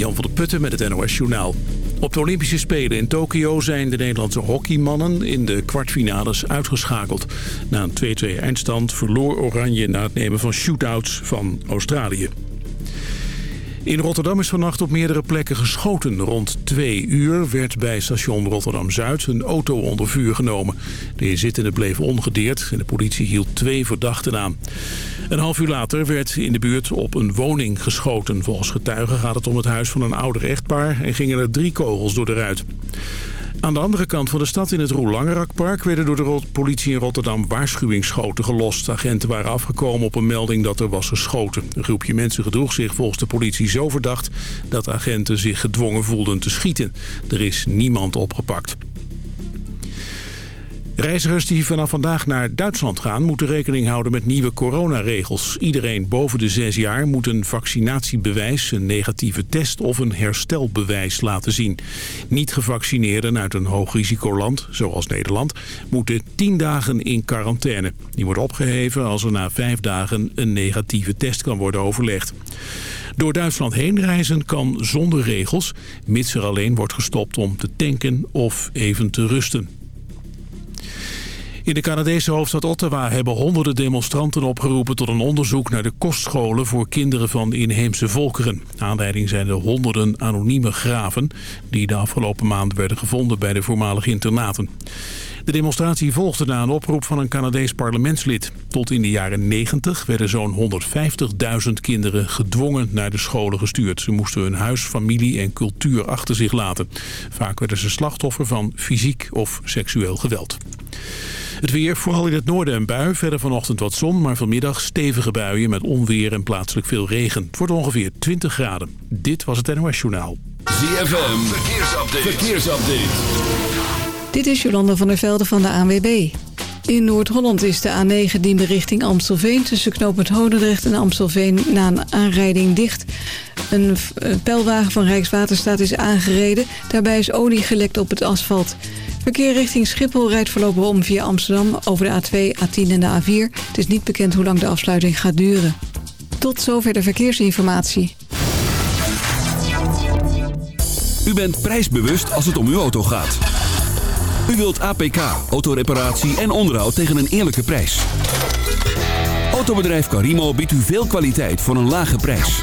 Jan van der Putten met het NOS Journaal. Op de Olympische Spelen in Tokio zijn de Nederlandse hockeymannen in de kwartfinales uitgeschakeld. Na een 2-2 eindstand verloor Oranje na het nemen van shootouts van Australië. In Rotterdam is vannacht op meerdere plekken geschoten. Rond twee uur werd bij station Rotterdam-Zuid een auto onder vuur genomen. De inzittenden bleven ongedeerd en de politie hield twee verdachten aan. Een half uur later werd in de buurt op een woning geschoten. Volgens getuigen gaat het om het huis van een ouder echtpaar en gingen er drie kogels door de ruit. Aan de andere kant van de stad in het Roelangerakpark werden door de politie in Rotterdam waarschuwingsschoten gelost. Agenten waren afgekomen op een melding dat er was geschoten. Een groepje mensen gedroeg zich volgens de politie zo verdacht dat agenten zich gedwongen voelden te schieten. Er is niemand opgepakt. Reizigers die vanaf vandaag naar Duitsland gaan... moeten rekening houden met nieuwe coronaregels. Iedereen boven de zes jaar moet een vaccinatiebewijs... een negatieve test of een herstelbewijs laten zien. Niet gevaccineerden uit een hoogrisicoland, zoals Nederland... moeten tien dagen in quarantaine. Die wordt opgeheven als er na vijf dagen een negatieve test kan worden overlegd. Door Duitsland heen reizen kan zonder regels... mits er alleen wordt gestopt om te tanken of even te rusten. In de Canadese hoofdstad Ottawa hebben honderden demonstranten opgeroepen tot een onderzoek naar de kostscholen voor kinderen van inheemse volkeren. Aanleiding zijn de honderden anonieme graven die de afgelopen maand werden gevonden bij de voormalige internaten. De demonstratie volgde na een oproep van een Canadees parlementslid. Tot in de jaren 90 werden zo'n 150.000 kinderen gedwongen naar de scholen gestuurd. Ze moesten hun huis, familie en cultuur achter zich laten. Vaak werden ze slachtoffer van fysiek of seksueel geweld. Het weer, vooral in het noorden een bui. Verder vanochtend wat zon, maar vanmiddag stevige buien met onweer en plaatselijk veel regen. Het wordt ongeveer 20 graden. Dit was het NOS Journaal. ZFM, verkeersupdate. verkeersupdate. Dit is Jolanda van der Velde van de ANWB. In Noord-Holland is de A9 Diemen richting Amstelveen... tussen knooppunt Hodendrecht en Amstelveen na een aanrijding dicht. Een pijlwagen van Rijkswaterstaat is aangereden. Daarbij is olie gelekt op het asfalt. Verkeer richting Schiphol rijdt voorlopig om via Amsterdam over de A2, A10 en de A4. Het is niet bekend hoe lang de afsluiting gaat duren. Tot zover de verkeersinformatie. U bent prijsbewust als het om uw auto gaat. U wilt APK, autoreparatie en onderhoud tegen een eerlijke prijs. Autobedrijf Carimo biedt u veel kwaliteit voor een lage prijs.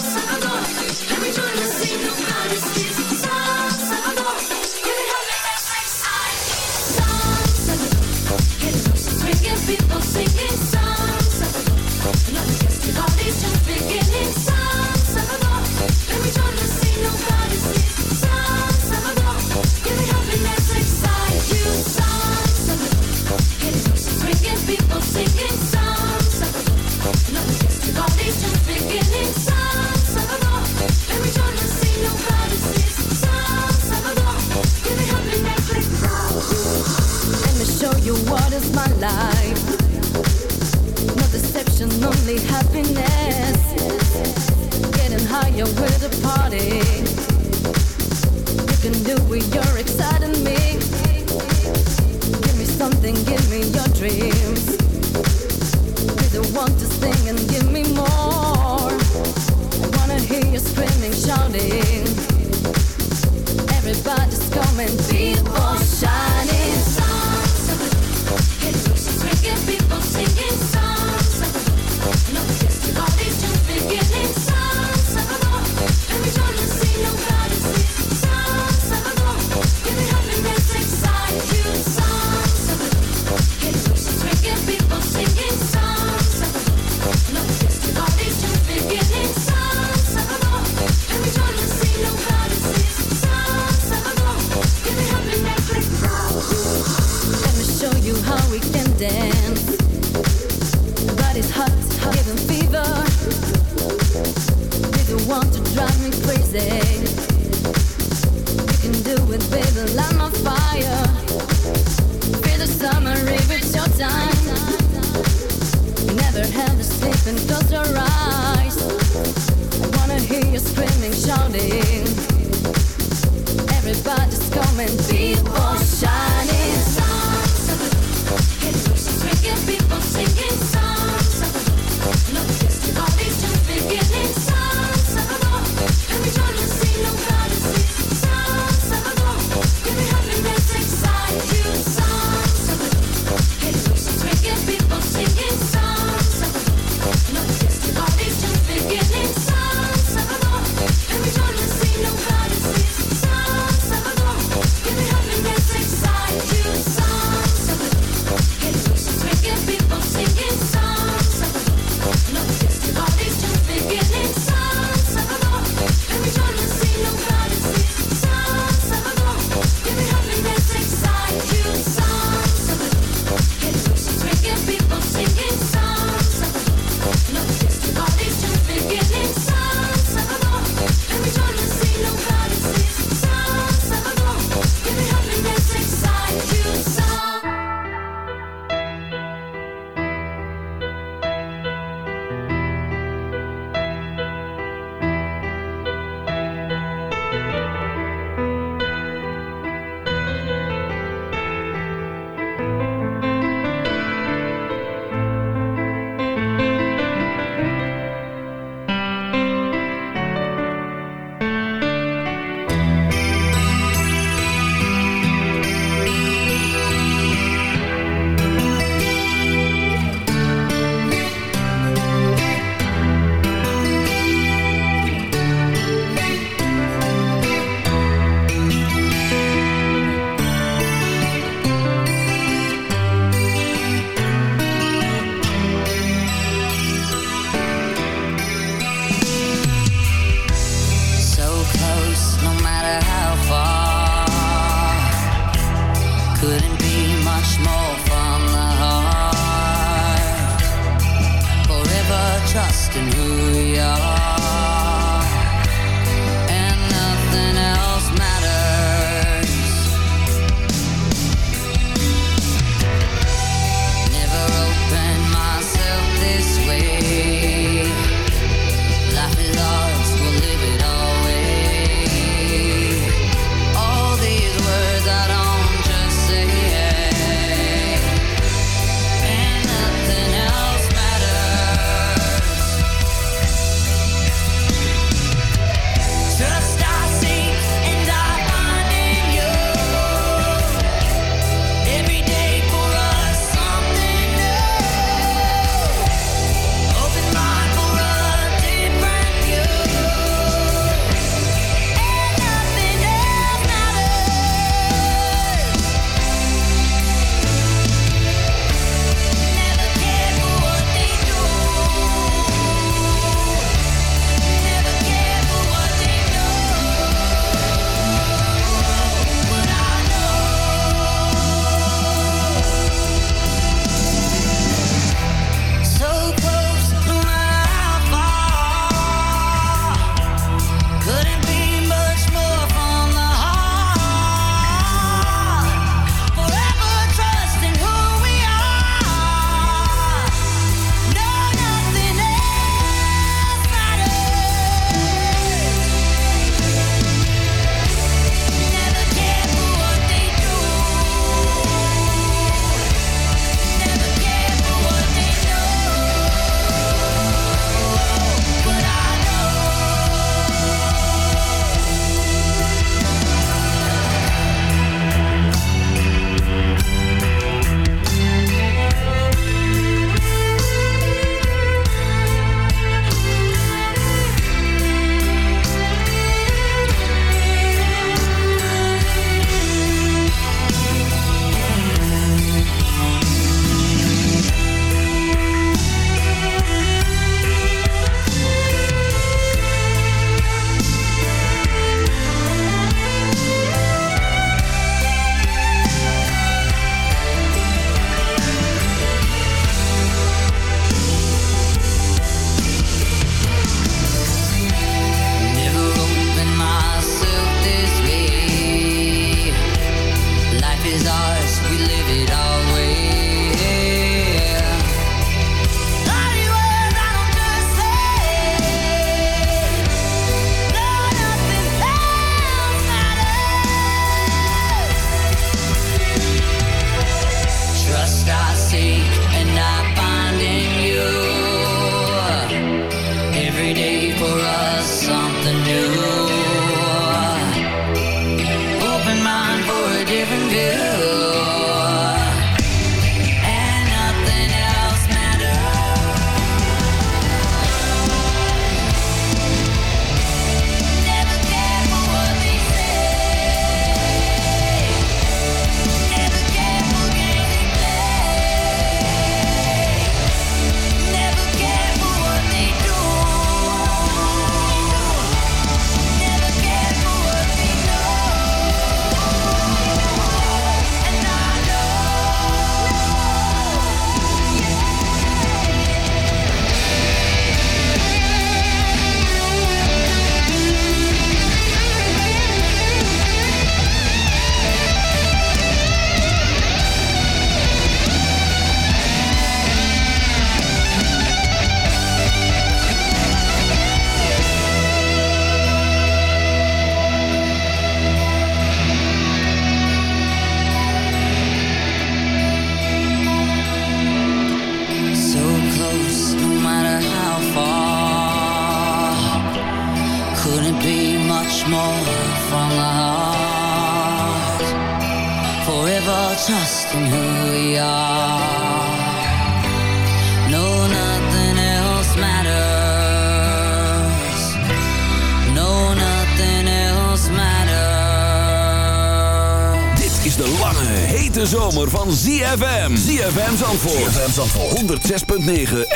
106.9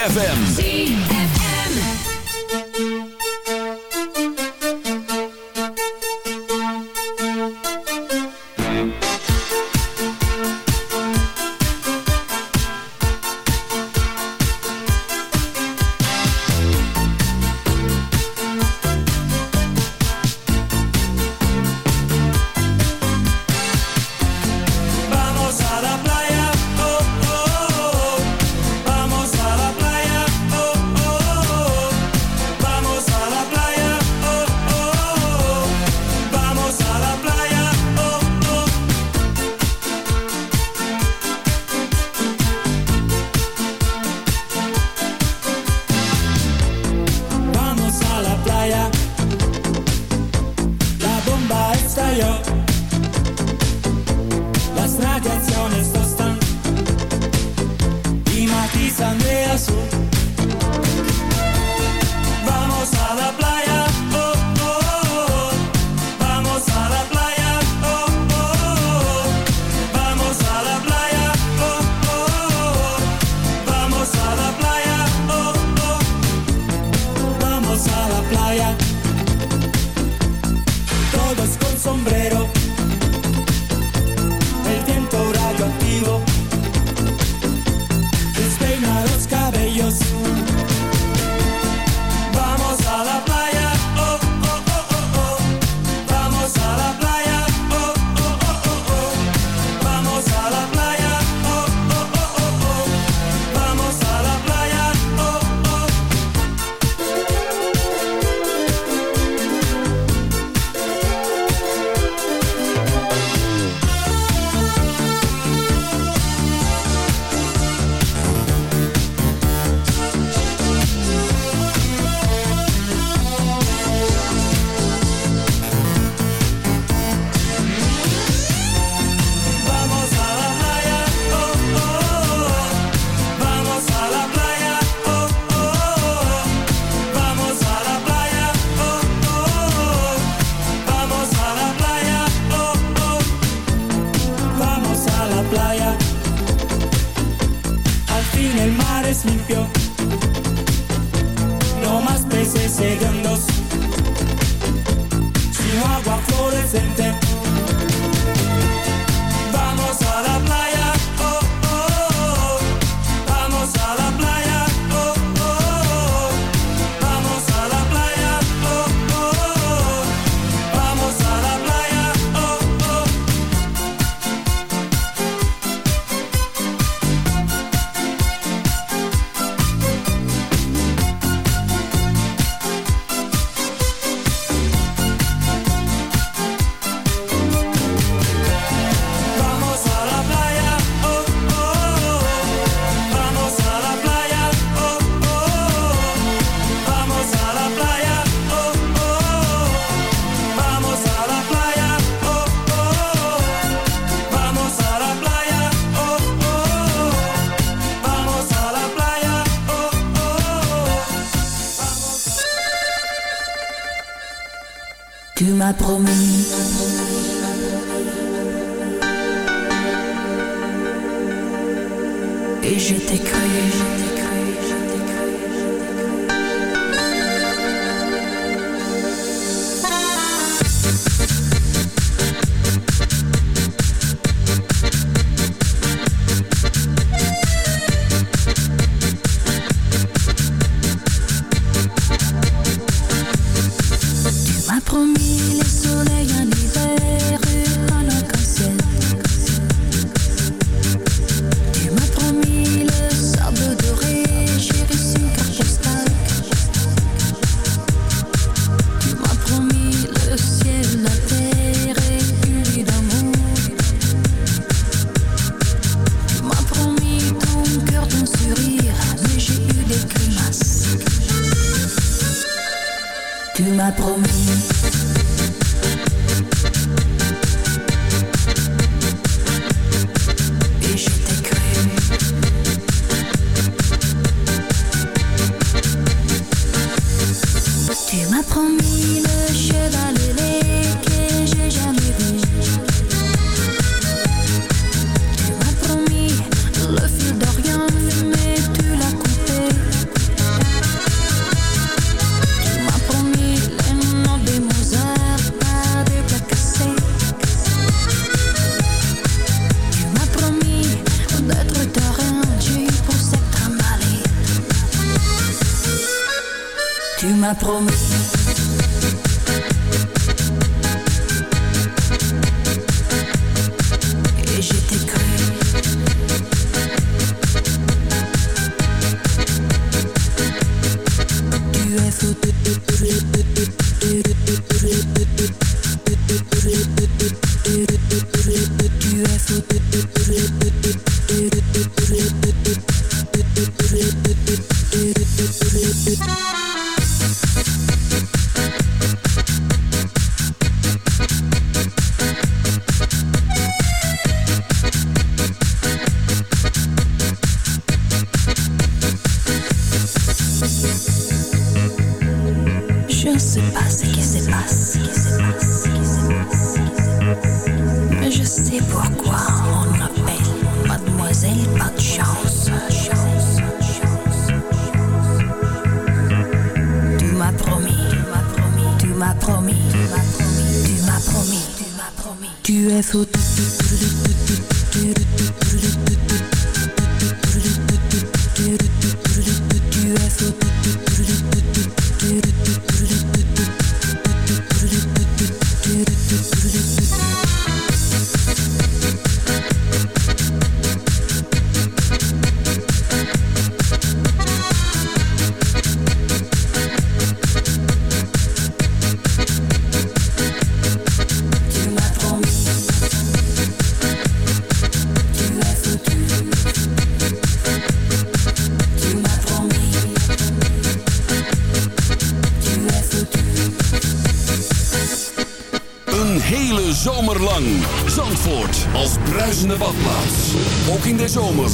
badplaats. Ook in de zomer.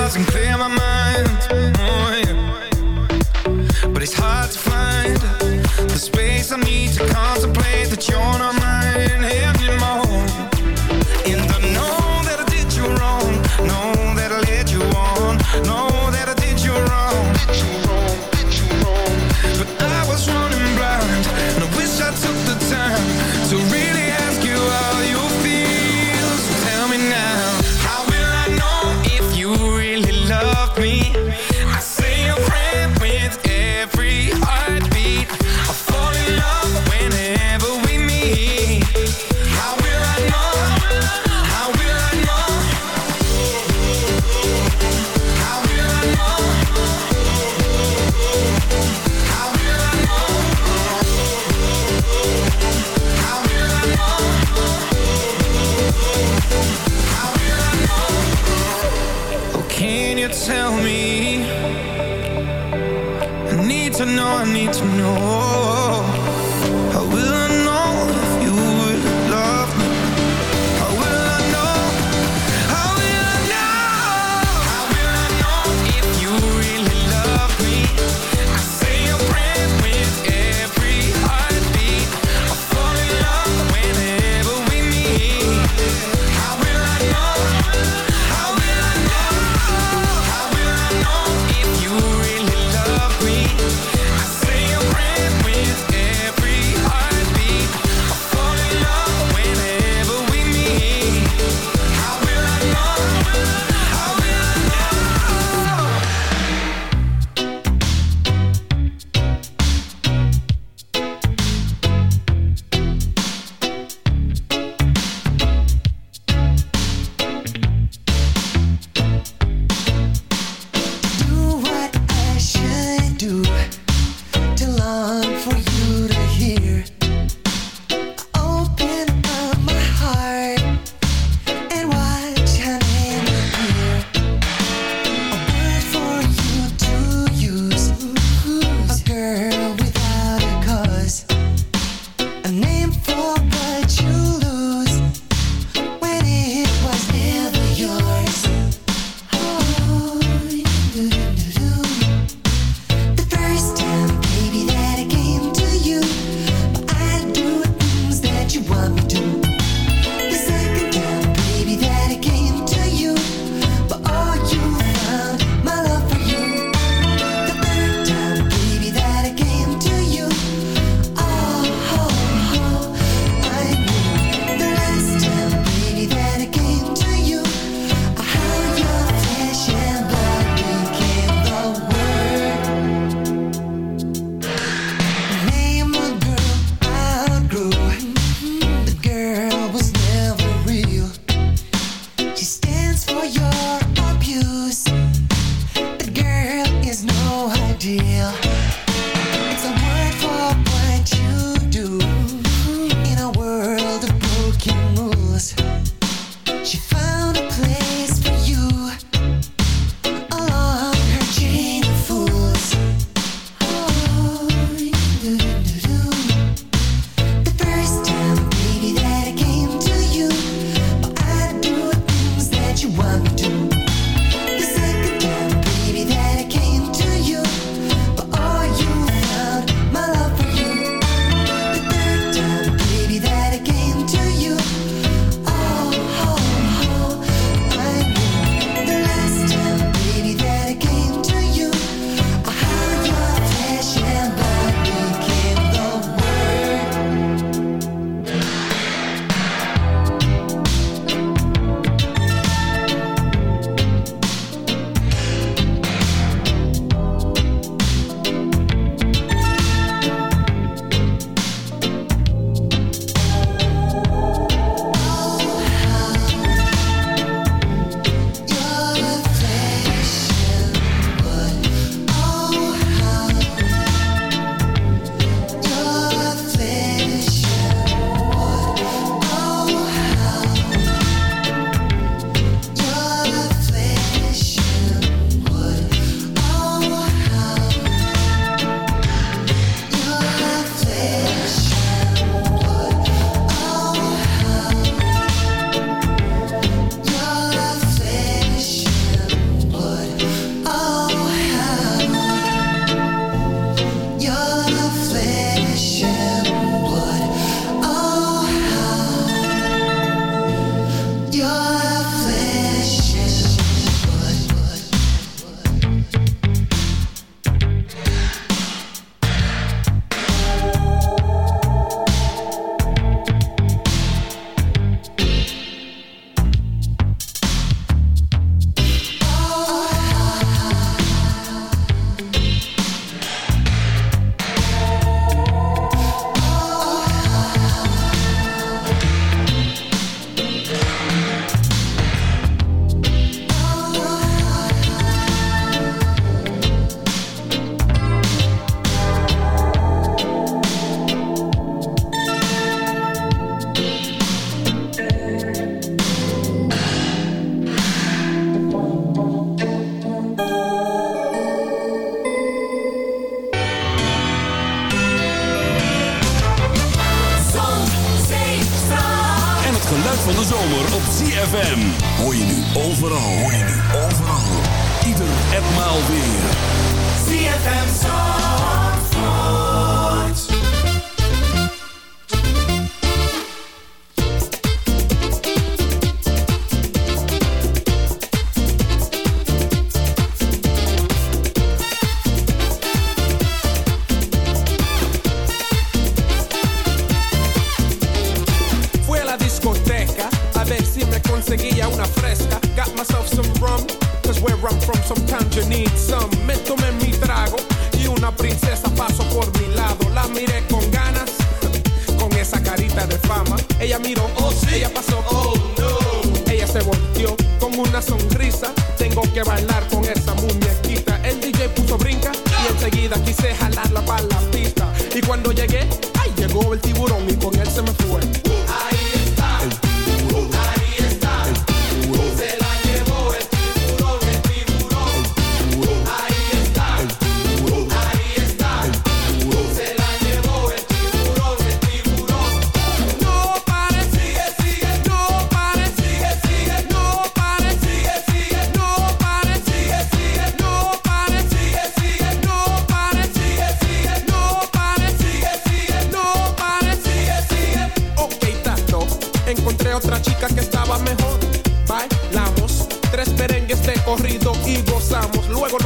eyes and clear my mind. Oh, But it's hard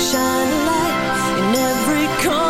shine a light in every corner.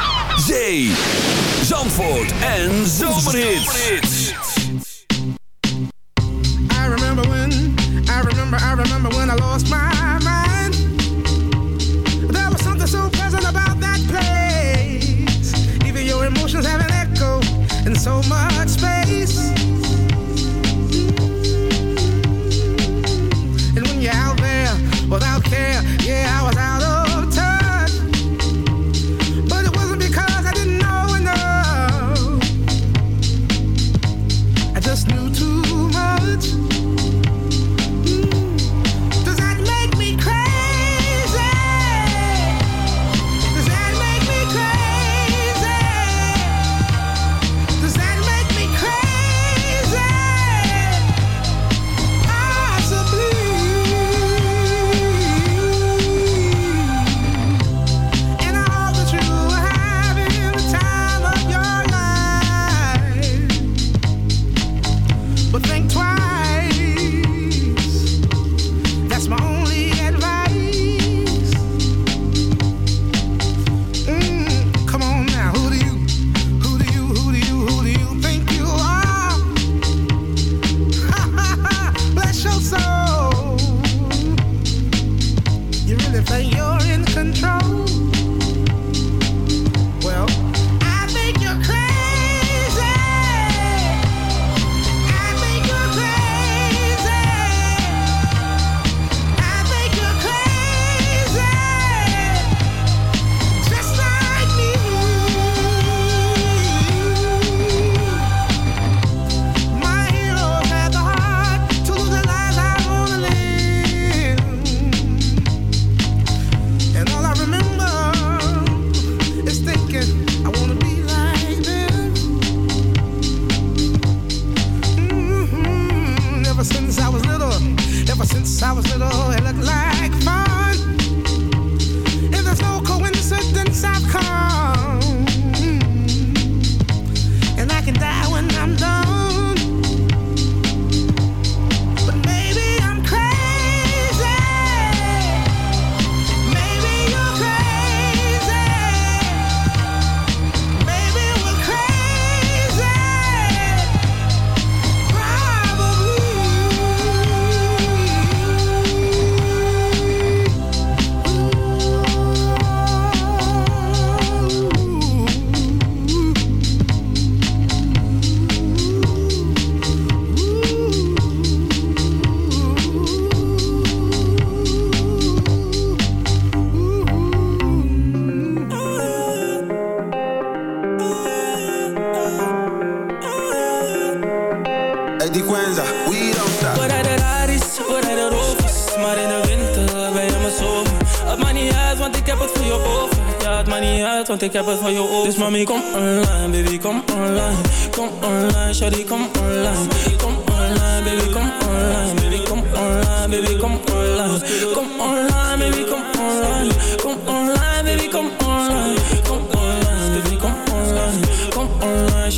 Hey, die Quenza, we don't stop. We rijden Raris, we rijden Rovers Maar in de winter ben je mijn zomer Het maakt niet uit, want ik heb het voor je over. Ja, het maakt niet uit, want ik heb het voor je over. Dus mami, kom online, baby, kom online. Kom online, shawty, kom online. Kom online, baby, kom online. Baby, kom online, baby, kom online. Kom online, baby, kom online. Kom online, baby, kom online. Kom online, baby, Kom online,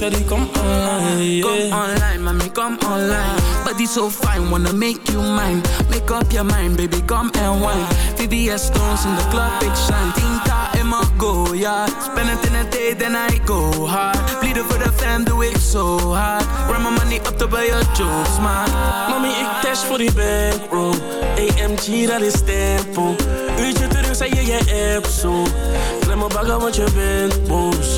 shawty, kom online, yeah Come online, mommy, come online. Body so fine, wanna make you mine. Make up your mind, baby, come and wine. VVS stones in the club, big shine. Tinta in my go, yeah. Spend it in a day, then I go hard. Bleeden voor de fam, doe ik zo hard. Run my money up to buy your jokes, man. Mami, ik dash voor die bankroll AMG, dat is tempo Uurtje terug, zei je je app zo Klem me bagger, want je bent boos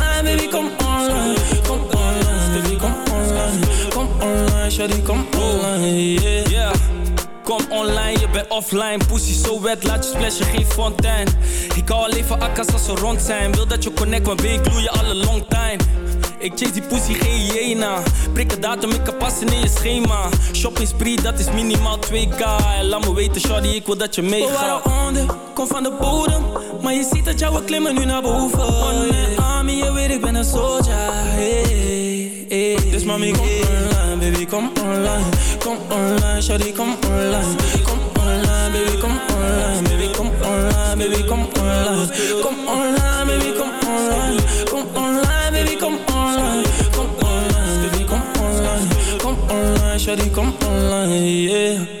baby, kom online Kom online, baby, kom online Kom online, shawty, kom online, yeah, yeah. Kom online, je bent offline. Pussy zo wet, laat je splashen, geen fontein. Ik hou alleen van akkas als ze rond zijn. Wil dat je connect, maar ben ik gloeien alle long time. Ik chase die pussy, geen hyena. Prik een datum, ik kan passen in je schema. Shopping spree, dat is minimaal 2k. En laat me weten, shawty, ik wil dat je We meegaat. waren onder, van de bodem. Maar je ziet dat jouw klimmen nu naar boven. One man army, je weet ik ben een soldier. Hey, hey. Dus mami kom online, baby kom online. Kom online, shawty kom online. Kom online, baby kom online. Baby kom online, baby kom online. Kom online, baby kom online. Kom online, baby kom online. Kom online, baby kom online. Kom online, shawty kom online, yeah